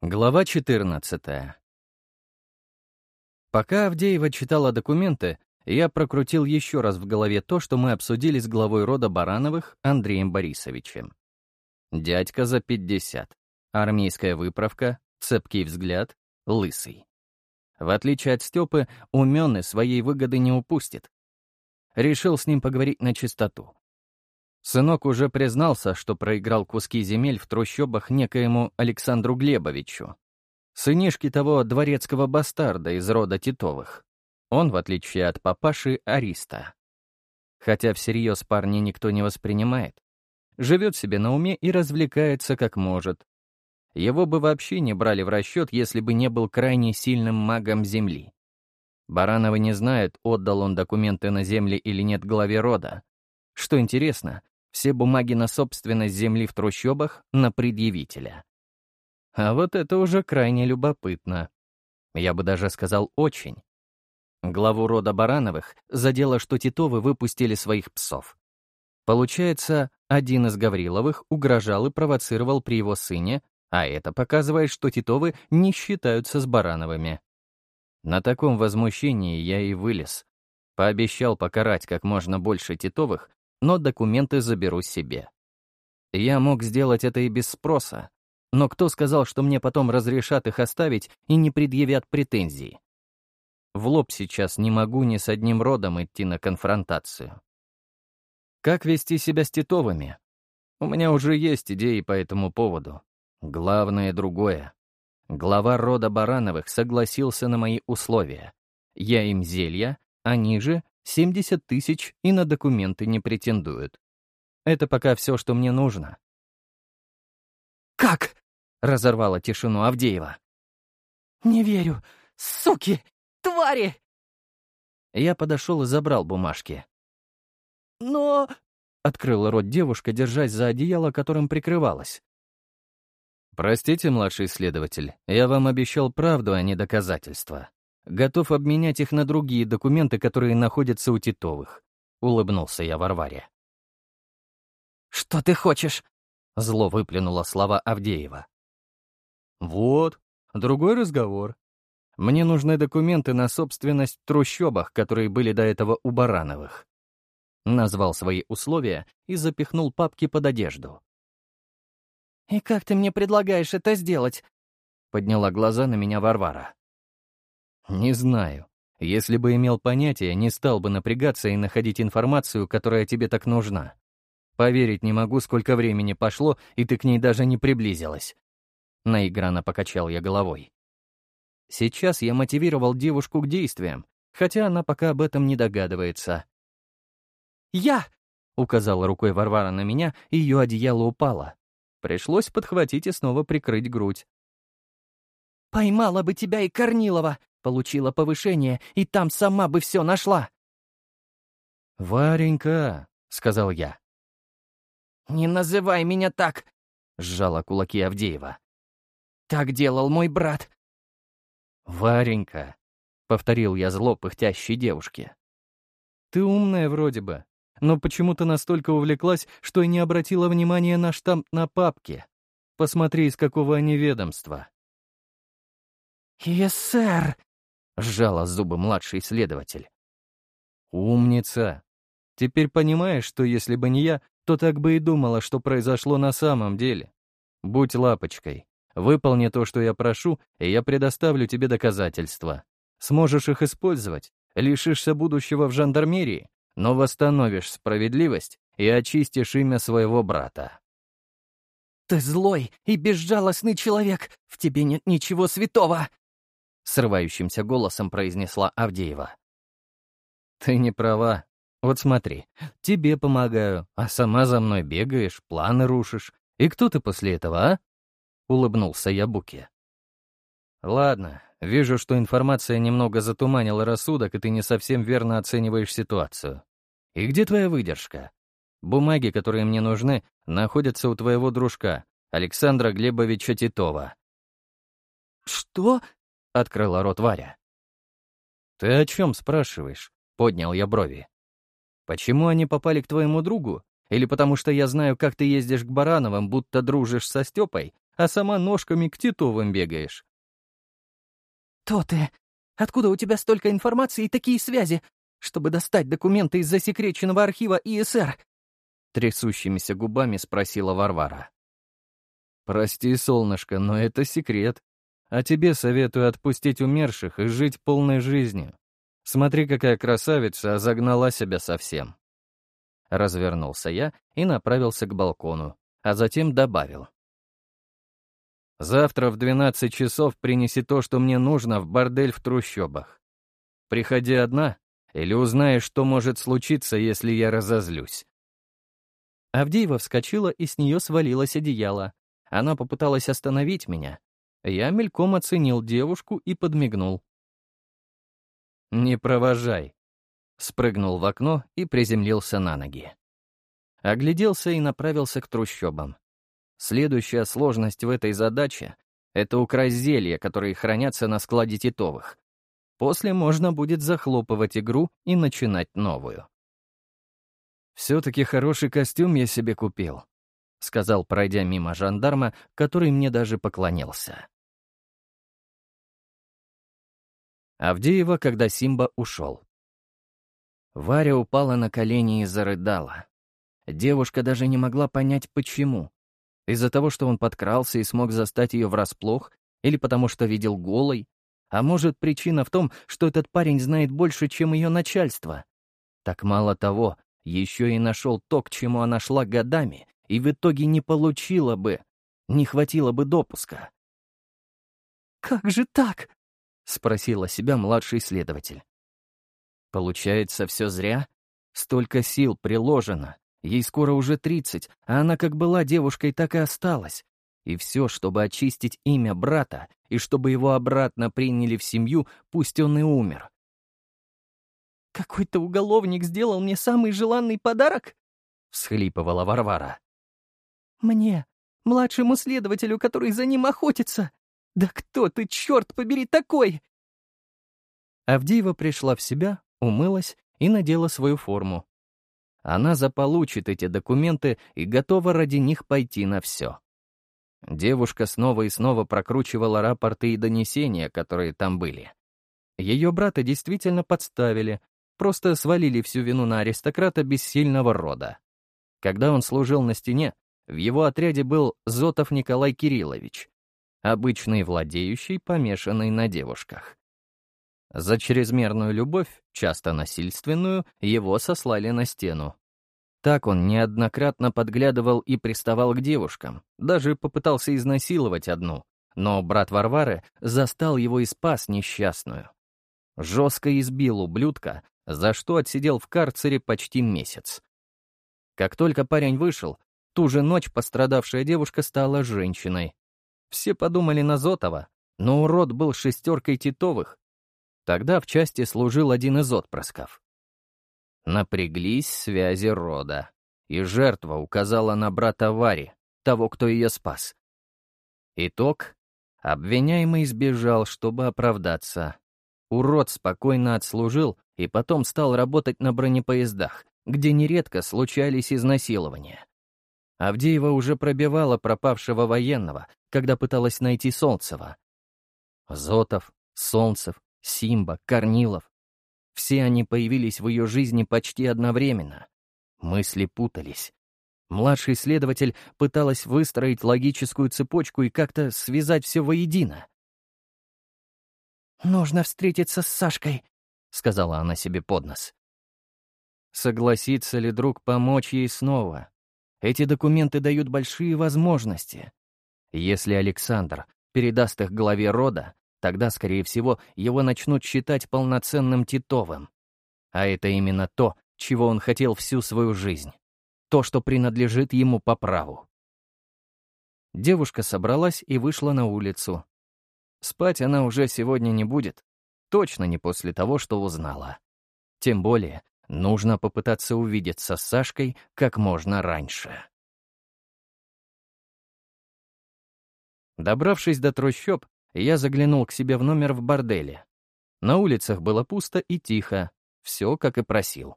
Глава 14 Пока Авдеева читала документы, я прокрутил еще раз в голове то, что мы обсудили с главой рода Барановых Андреем Борисовичем. Дядька за 50, армейская выправка, цепкий взгляд, лысый. В отличие от Степы, уменный своей выгоды не упустит. Решил с ним поговорить на чистоту. Сынок уже признался, что проиграл куски земель в трущобах некоему Александру Глебовичу, сынишке того дворецкого бастарда из рода Титовых. Он, в отличие от папаши, ариста. Хотя всерьез парня никто не воспринимает. Живет себе на уме и развлекается как может. Его бы вообще не брали в расчет, если бы не был крайне сильным магом Земли. Барановы не знают, отдал он документы на земли или нет главе рода. Что интересно, все бумаги на собственность земли в трущобах на предъявителя. А вот это уже крайне любопытно. Я бы даже сказал очень. Главу рода Барановых задело, что Титовы выпустили своих псов. Получается, один из Гавриловых угрожал и провоцировал при его сыне, а это показывает, что Титовы не считаются с Барановыми. На таком возмущении я и вылез. Пообещал покарать как можно больше Титовых но документы заберу себе. Я мог сделать это и без спроса, но кто сказал, что мне потом разрешат их оставить и не предъявят претензий? В лоб сейчас не могу ни с одним родом идти на конфронтацию. Как вести себя с Титовыми? У меня уже есть идеи по этому поводу. Главное другое. Глава рода Барановых согласился на мои условия. Я им зелья, они же 70 тысяч и на документы не претендуют. Это пока все, что мне нужно. «Как?» — разорвала тишину Авдеева. «Не верю! Суки! Твари!» Я подошел и забрал бумажки. «Но...» — открыла рот девушка, держась за одеяло, которым прикрывалась. «Простите, младший следователь, я вам обещал правду, а не доказательства готов обменять их на другие документы, которые находятся у Титовых. Улыбнулся я Варваре. «Что ты хочешь?» — зло выплюнула слова Авдеева. «Вот, другой разговор. Мне нужны документы на собственность в трущобах, которые были до этого у Барановых». Назвал свои условия и запихнул папки под одежду. «И как ты мне предлагаешь это сделать?» — подняла глаза на меня Варвара. Не знаю. Если бы имел понятие, не стал бы напрягаться и находить информацию, которая тебе так нужна. Поверить не могу, сколько времени пошло, и ты к ней даже не приблизилась. Наигранно покачал я головой. Сейчас я мотивировал девушку к действиям, хотя она пока об этом не догадывается. «Я!» — указала рукой Варвара на меня, и ее одеяло упало. Пришлось подхватить и снова прикрыть грудь. «Поймала бы тебя и Корнилова! Получила повышение, и там сама бы все нашла!» «Варенька!» — сказал я. «Не называй меня так!» — сжала кулаки Авдеева. «Так делал мой брат!» «Варенька!» — повторил я зло пыхтящей девушке. «Ты умная вроде бы, но почему-то настолько увлеклась, что и не обратила внимания на штамп на папке. Посмотри, из какого они ведомства». «Ессер!» Сжала зубы младший следователь. «Умница! Теперь понимаешь, что если бы не я, то так бы и думала, что произошло на самом деле. Будь лапочкой, выполни то, что я прошу, и я предоставлю тебе доказательства. Сможешь их использовать, лишишься будущего в жандармерии, но восстановишь справедливость и очистишь имя своего брата». «Ты злой и безжалостный человек, в тебе нет ничего святого!» Срывающимся голосом произнесла Авдеева. «Ты не права. Вот смотри, тебе помогаю, а сама за мной бегаешь, планы рушишь. И кто ты после этого, а?» — улыбнулся я Буке. «Ладно, вижу, что информация немного затуманила рассудок, и ты не совсем верно оцениваешь ситуацию. И где твоя выдержка? Бумаги, которые мне нужны, находятся у твоего дружка, Александра Глебовича Титова». «Что?» — открыла рот Варя. «Ты о чем спрашиваешь?» — поднял я брови. «Почему они попали к твоему другу? Или потому что я знаю, как ты ездишь к Барановым, будто дружишь со Степой, а сама ножками к Титовым бегаешь. «То ты! Откуда у тебя столько информации и такие связи, чтобы достать документы из засекреченного архива ИСР?» Трясущимися губами спросила Варвара. «Прости, солнышко, но это секрет. А тебе советую отпустить умерших и жить полной жизнью. Смотри, какая красавица, а загнала себя совсем». Развернулся я и направился к балкону, а затем добавил. «Завтра в 12 часов принеси то, что мне нужно, в бордель в трущобах. Приходи одна, или узнаешь, что может случиться, если я разозлюсь». Авдеева вскочила, и с нее свалилось одеяло. Она попыталась остановить меня. Я мельком оценил девушку и подмигнул. «Не провожай», спрыгнул в окно и приземлился на ноги. Огляделся и направился к трущобам. Следующая сложность в этой задаче — это украсть зелья, которые хранятся на складе Титовых. После можно будет захлопывать игру и начинать новую. «Все-таки хороший костюм я себе купил», — сказал, пройдя мимо жандарма, который мне даже поклонился. Авдеева, когда Симба ушел. Варя упала на колени и зарыдала. Девушка даже не могла понять, почему. Из-за того, что он подкрался и смог застать ее врасплох, или потому что видел голой, а может, причина в том, что этот парень знает больше, чем ее начальство. Так мало того, еще и нашел то, к чему она шла годами, и в итоге не получила бы, не хватило бы допуска. «Как же так?» — спросила себя младший следователь. Получается, все зря? Столько сил приложено. Ей скоро уже 30, а она как была девушкой, так и осталась. И все, чтобы очистить имя брата, и чтобы его обратно приняли в семью, пусть он и умер. «Какой-то уголовник сделал мне самый желанный подарок?» — всхлипывала Варвара. «Мне, младшему следователю, который за ним охотится. Да кто ты, черт побери, такой?» Авдеева пришла в себя, умылась и надела свою форму. Она заполучит эти документы и готова ради них пойти на все. Девушка снова и снова прокручивала рапорты и донесения, которые там были. Ее брата действительно подставили, просто свалили всю вину на аристократа бессильного рода. Когда он служил на стене, в его отряде был Зотов Николай Кириллович, обычный владеющий, помешанный на девушках. За чрезмерную любовь, часто насильственную, его сослали на стену. Так он неоднократно подглядывал и приставал к девушкам, даже попытался изнасиловать одну, но брат Варвары застал его и спас несчастную. Жестко избил ублюдка, за что отсидел в карцере почти месяц. Как только парень вышел, ту же ночь пострадавшая девушка стала женщиной. Все подумали на Зотова, но урод был шестеркой Титовых, Тогда в части служил один из отпрысков. Напряглись связи рода, и жертва указала на брата Вари, того, кто ее спас. Итог — обвиняемый сбежал, чтобы оправдаться. Урод спокойно отслужил и потом стал работать на бронепоездах, где нередко случались изнасилования. Авдеева уже пробивала пропавшего военного, когда пыталась найти Солнцева. Зотов, Солнцев, Симба, Корнилов. Все они появились в ее жизни почти одновременно. Мысли путались. Младший следователь пыталась выстроить логическую цепочку и как-то связать все воедино. «Нужно встретиться с Сашкой», — сказала она себе под нос. Согласится ли друг помочь ей снова? Эти документы дают большие возможности. Если Александр передаст их главе рода, Тогда, скорее всего, его начнут считать полноценным Титовым. А это именно то, чего он хотел всю свою жизнь. То, что принадлежит ему по праву. Девушка собралась и вышла на улицу. Спать она уже сегодня не будет. Точно не после того, что узнала. Тем более, нужно попытаться увидеться с Сашкой как можно раньше. Добравшись до трущоб, я заглянул к себе в номер в борделе. На улицах было пусто и тихо, все как и просил.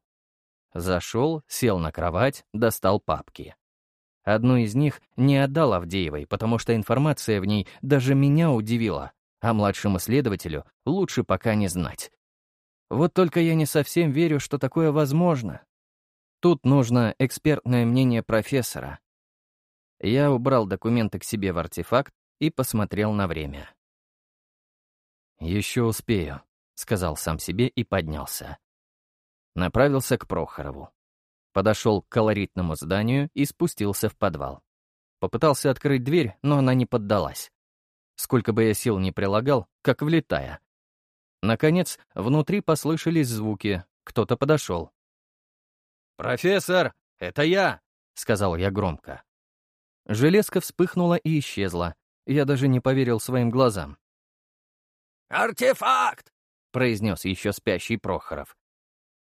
Зашел, сел на кровать, достал папки. Одну из них не отдал Авдеевой, потому что информация в ней даже меня удивила, а младшему следователю лучше пока не знать. Вот только я не совсем верю, что такое возможно. Тут нужно экспертное мнение профессора. Я убрал документы к себе в артефакт и посмотрел на время. «Еще успею», — сказал сам себе и поднялся. Направился к Прохорову. Подошел к колоритному зданию и спустился в подвал. Попытался открыть дверь, но она не поддалась. Сколько бы я сил не прилагал, как влетая. Наконец, внутри послышались звуки. Кто-то подошел. «Профессор, это я!» — сказал я громко. Железка вспыхнула и исчезла. Я даже не поверил своим глазам. «Артефакт!» — произнес еще спящий Прохоров.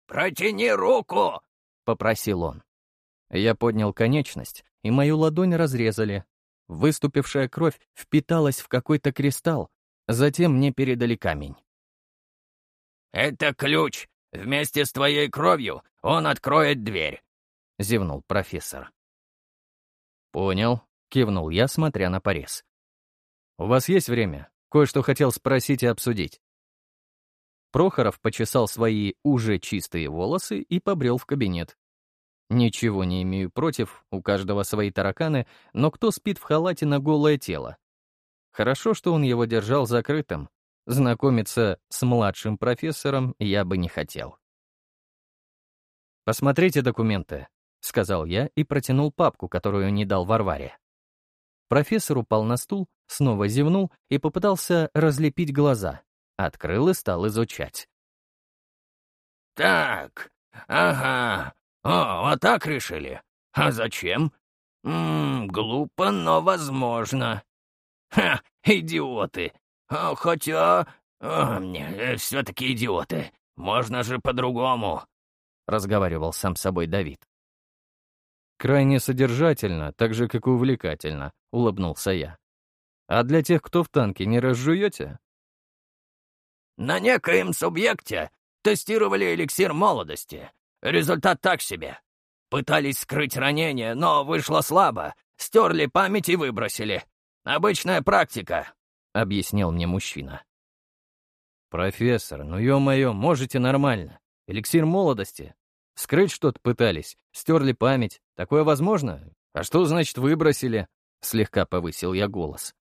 «Протяни руку!» — попросил он. Я поднял конечность, и мою ладонь разрезали. Выступившая кровь впиталась в какой-то кристалл, затем мне передали камень. «Это ключ. Вместе с твоей кровью он откроет дверь», — зевнул профессор. «Понял», — кивнул я, смотря на порез. «У вас есть время? Кое-что хотел спросить и обсудить». Прохоров почесал свои уже чистые волосы и побрел в кабинет. Ничего не имею против, у каждого свои тараканы, но кто спит в халате на голое тело? Хорошо, что он его держал закрытым. Знакомиться с младшим профессором я бы не хотел. «Посмотрите документы», — сказал я и протянул папку, которую не дал Варваре. Профессор упал на стул, снова зевнул и попытался разлепить глаза. Открыл и стал изучать. «Так, ага, о, вот так решили? А зачем? Ммм, глупо, но возможно. Ха, идиоты. А, хотя... Э, все-таки идиоты. Можно же по-другому», — разговаривал сам собой Давид. «Крайне содержательно, так же, как и увлекательно», — улыбнулся я. «А для тех, кто в танке, не разжуете?» «На некоем субъекте тестировали эликсир молодости. Результат так себе. Пытались скрыть ранение, но вышло слабо. Стерли память и выбросили. Обычная практика», — объяснил мне мужчина. «Профессор, ну ё-моё, можете нормально. Эликсир молодости. Скрыть что-то пытались, стерли память. Такое возможно? А что значит выбросили?» Слегка повысил я голос.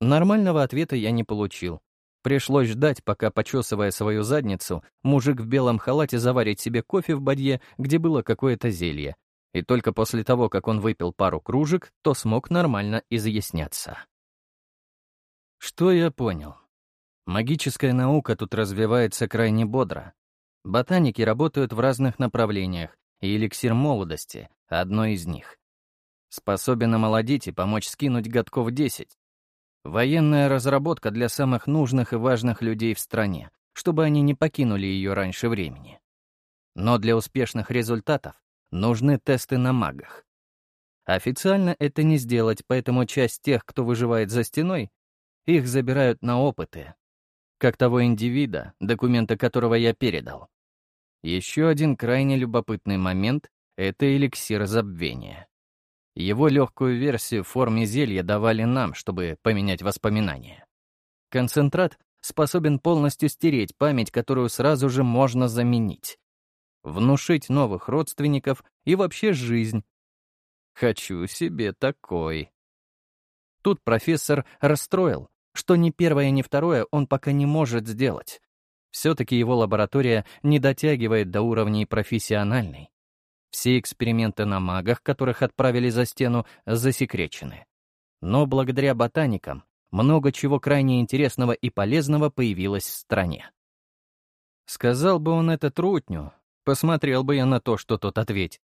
Нормального ответа я не получил. Пришлось ждать, пока, почесывая свою задницу, мужик в белом халате заварит себе кофе в бадье, где было какое-то зелье. И только после того, как он выпил пару кружек, то смог нормально изъясняться. Что я понял? Магическая наука тут развивается крайне бодро. Ботаники работают в разных направлениях, и эликсир молодости — одно из них. Способен омолодить и помочь скинуть годков 10, Военная разработка для самых нужных и важных людей в стране, чтобы они не покинули ее раньше времени. Но для успешных результатов нужны тесты на магах. Официально это не сделать, поэтому часть тех, кто выживает за стеной, их забирают на опыты, как того индивида, документы которого я передал. Еще один крайне любопытный момент — это эликсир забвения. Его легкую версию в форме зелья давали нам, чтобы поменять воспоминания. Концентрат способен полностью стереть память, которую сразу же можно заменить. Внушить новых родственников и вообще жизнь. Хочу себе такой. Тут профессор расстроил, что ни первое, ни второе он пока не может сделать. Все-таки его лаборатория не дотягивает до уровней профессиональной. Все эксперименты на магах, которых отправили за стену, засекречены. Но благодаря ботаникам много чего крайне интересного и полезного появилось в стране. Сказал бы он это трутню, посмотрел бы я на то, что тот ответит.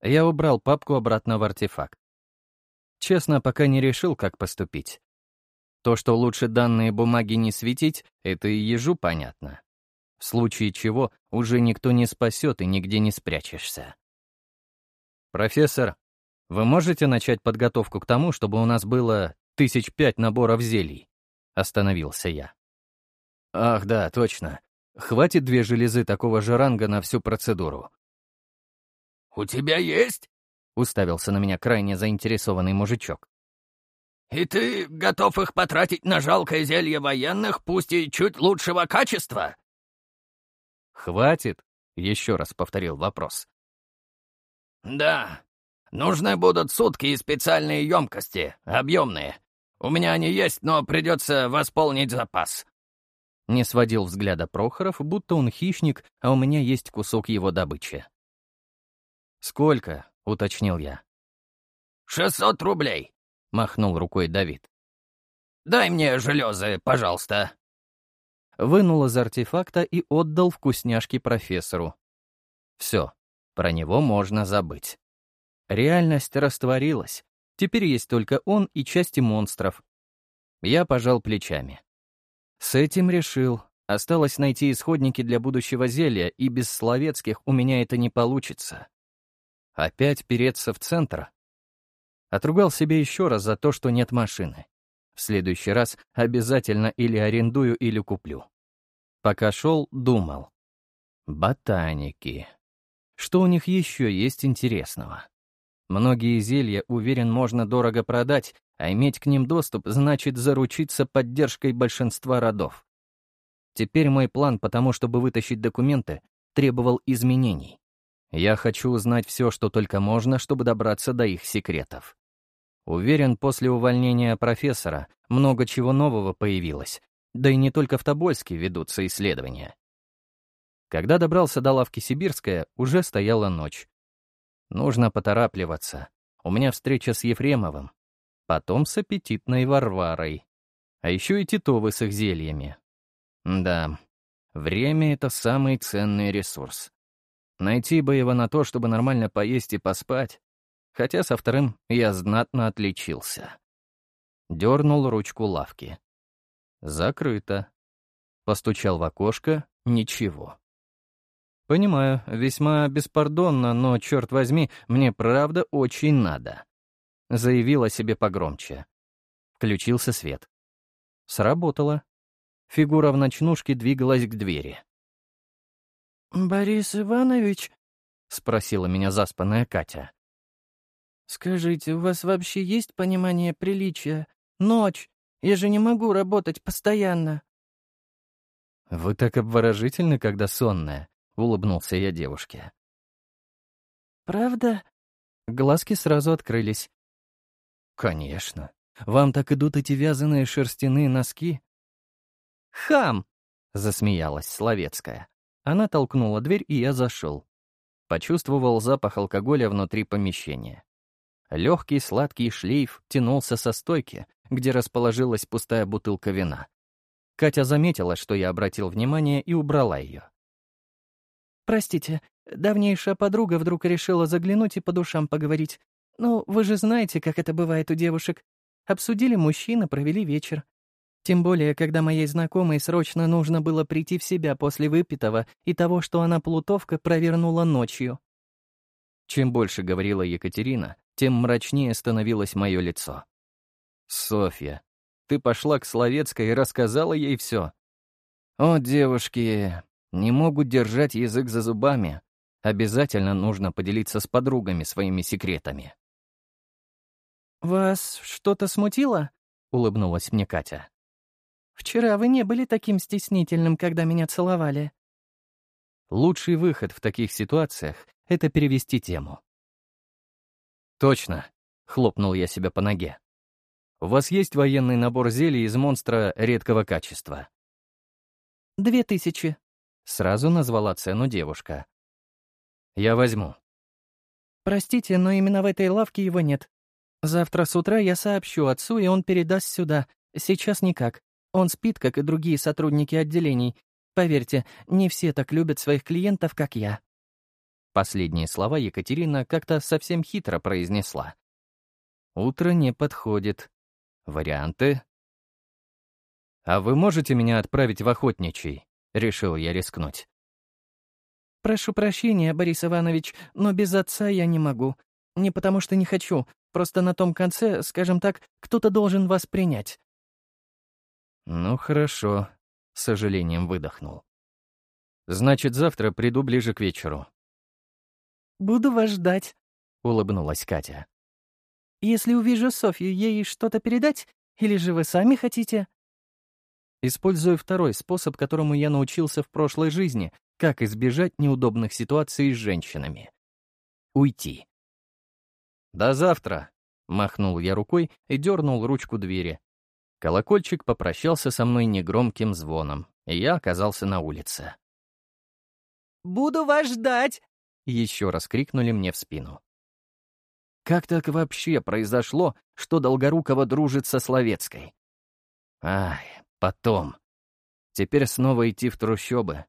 Я убрал папку обратно в артефакт. Честно, пока не решил, как поступить. То, что лучше данные бумаги не светить, это и ежу понятно в случае чего уже никто не спасет и нигде не спрячешься. «Профессор, вы можете начать подготовку к тому, чтобы у нас было тысяч пять наборов зелий?» — остановился я. «Ах, да, точно. Хватит две железы такого же ранга на всю процедуру». «У тебя есть?» — уставился на меня крайне заинтересованный мужичок. «И ты готов их потратить на жалкое зелье военных, пусть и чуть лучшего качества?» «Хватит?» — еще раз повторил вопрос. «Да. Нужны будут сутки и специальные емкости, объемные. У меня они есть, но придется восполнить запас». Не сводил взгляда Прохоров, будто он хищник, а у меня есть кусок его добычи. «Сколько?» — уточнил я. «Шестьсот рублей», — махнул рукой Давид. «Дай мне железы, пожалуйста». Вынул из артефакта и отдал вкусняшки профессору. Все, про него можно забыть. Реальность растворилась. Теперь есть только он и части монстров. Я пожал плечами. С этим решил. Осталось найти исходники для будущего зелья, и без словецких у меня это не получится. Опять переться в центр? Отругал себе еще раз за то, что нет машины. В следующий раз обязательно или арендую, или куплю. Пока шел, думал. Ботаники. Что у них еще есть интересного? Многие зелья, уверен, можно дорого продать, а иметь к ним доступ значит заручиться поддержкой большинства родов. Теперь мой план потому, чтобы вытащить документы, требовал изменений. Я хочу узнать все, что только можно, чтобы добраться до их секретов. Уверен, после увольнения профессора много чего нового появилось, да и не только в Тобольске ведутся исследования. Когда добрался до лавки Сибирская, уже стояла ночь. Нужно поторапливаться. У меня встреча с Ефремовым. Потом с аппетитной Варварой. А еще и Титовы с их зельями. Да, время — это самый ценный ресурс. Найти бы его на то, чтобы нормально поесть и поспать. Хотя со вторым я знатно отличился. Дернул ручку лавки. Закрыто. Постучал в окошко — ничего. Понимаю, весьма беспардонно, но, черт возьми, мне правда очень надо. Заявил о себе погромче. Включился свет. Сработало. Фигура в ночнушке двигалась к двери. «Борис Иванович?» — спросила меня заспанная Катя. «Скажите, у вас вообще есть понимание приличия? Ночь. Я же не могу работать постоянно». «Вы так обворожительны, когда сонная», — улыбнулся я девушке. «Правда?» Глазки сразу открылись. «Конечно. Вам так идут эти вязаные шерстяные носки?» «Хам!» — засмеялась Словецкая. Она толкнула дверь, и я зашел. Почувствовал запах алкоголя внутри помещения. Легкий сладкий шлейф тянулся со стойки, где расположилась пустая бутылка вина. Катя заметила, что я обратил внимание, и убрала ее. «Простите, давнейшая подруга вдруг решила заглянуть и по душам поговорить. Ну, вы же знаете, как это бывает у девушек. Обсудили мужчины, провели вечер. Тем более, когда моей знакомой срочно нужно было прийти в себя после выпитого и того, что она плутовка провернула ночью. Чем больше говорила Екатерина, тем мрачнее становилось мое лицо. «Софья, ты пошла к Словецкой и рассказала ей все. О, девушки, не могут держать язык за зубами. Обязательно нужно поделиться с подругами своими секретами». «Вас что-то смутило?» — улыбнулась мне Катя. Вчера вы не были таким стеснительным, когда меня целовали». Лучший выход в таких ситуациях — это перевести тему. «Точно», — хлопнул я себя по ноге. «У вас есть военный набор зелий из монстра редкого качества?» «Две тысячи», — сразу назвала цену девушка. «Я возьму». «Простите, но именно в этой лавке его нет. Завтра с утра я сообщу отцу, и он передаст сюда. Сейчас никак. Он спит, как и другие сотрудники отделений. Поверьте, не все так любят своих клиентов, как я». Последние слова Екатерина как-то совсем хитро произнесла. «Утро не подходит. Варианты?» «А вы можете меня отправить в охотничий?» — решил я рискнуть. «Прошу прощения, Борис Иванович, но без отца я не могу. Не потому что не хочу, просто на том конце, скажем так, кто-то должен вас принять. «Ну хорошо», — с сожалением выдохнул. «Значит, завтра приду ближе к вечеру». «Буду вас ждать», —— улыбнулась Катя. «Если увижу Софью, ей что-то передать? Или же вы сами хотите?» Использую второй способ, которому я научился в прошлой жизни, как избежать неудобных ситуаций с женщинами. Уйти. «До завтра», — махнул я рукой и дернул ручку двери. Колокольчик попрощался со мной негромким звоном, и я оказался на улице. «Буду вас ждать!» — еще раз крикнули мне в спину. Как так вообще произошло, что Долгорукова дружит со Словецкой? Ай, потом. Теперь снова идти в трущобы.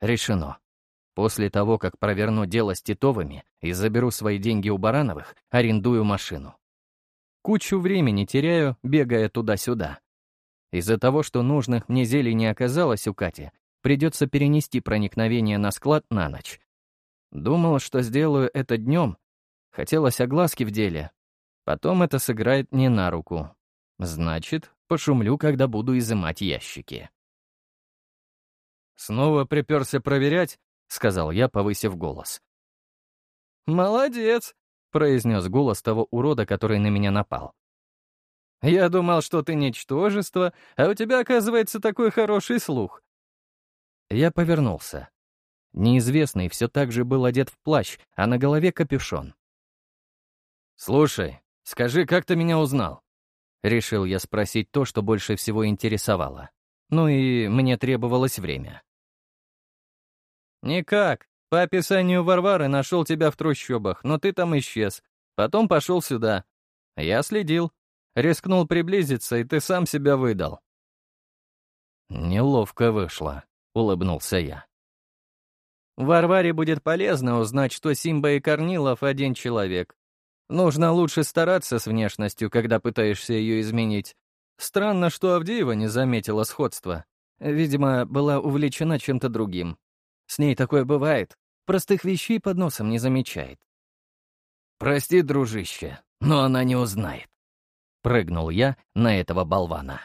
Решено. После того, как проверну дело с Титовыми и заберу свои деньги у Барановых, арендую машину. Кучу времени теряю, бегая туда-сюда. Из-за того, что нужных мне зелий не оказалось у Кати, придется перенести проникновение на склад на ночь. Думал, что сделаю это днем. Хотелось огласки в деле. Потом это сыграет не на руку. Значит, пошумлю, когда буду изымать ящики. «Снова приперся проверять?» — сказал я, повысив голос. «Молодец!» — произнес голос того урода, который на меня напал. «Я думал, что ты ничтожество, а у тебя, оказывается, такой хороший слух». Я повернулся. Неизвестный все так же был одет в плащ, а на голове капюшон. «Слушай, скажи, как ты меня узнал?» Решил я спросить то, что больше всего интересовало. Ну и мне требовалось время. «Никак. По описанию Варвары нашел тебя в трущобах, но ты там исчез. Потом пошел сюда. Я следил. Рискнул приблизиться, и ты сам себя выдал». «Неловко вышло», — улыбнулся я. «Варваре будет полезно узнать, что Симба и Корнилов — один человек. Нужно лучше стараться с внешностью, когда пытаешься ее изменить. Странно, что Авдеева не заметила сходства. Видимо, была увлечена чем-то другим. С ней такое бывает. Простых вещей под носом не замечает. «Прости, дружище, но она не узнает». Прыгнул я на этого болвана.